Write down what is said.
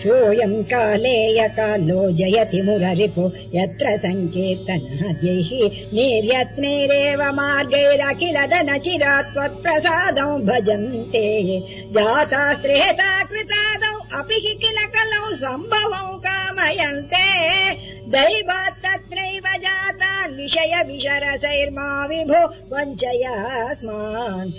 सोऽयम् काले यकालो जयति मुररिपु यत्र सङ्केतनाद्यैः निर्यत्नैरेव मार्गैरखिल द न भजन्ते। जाता श्रेता कृतादौ अपि हि किल कलौ सम्भवौ कामयन्ते। दैवात् तत्रैव जातान् विषय विषरसैर्मा विभो वञ्चयास्मान्।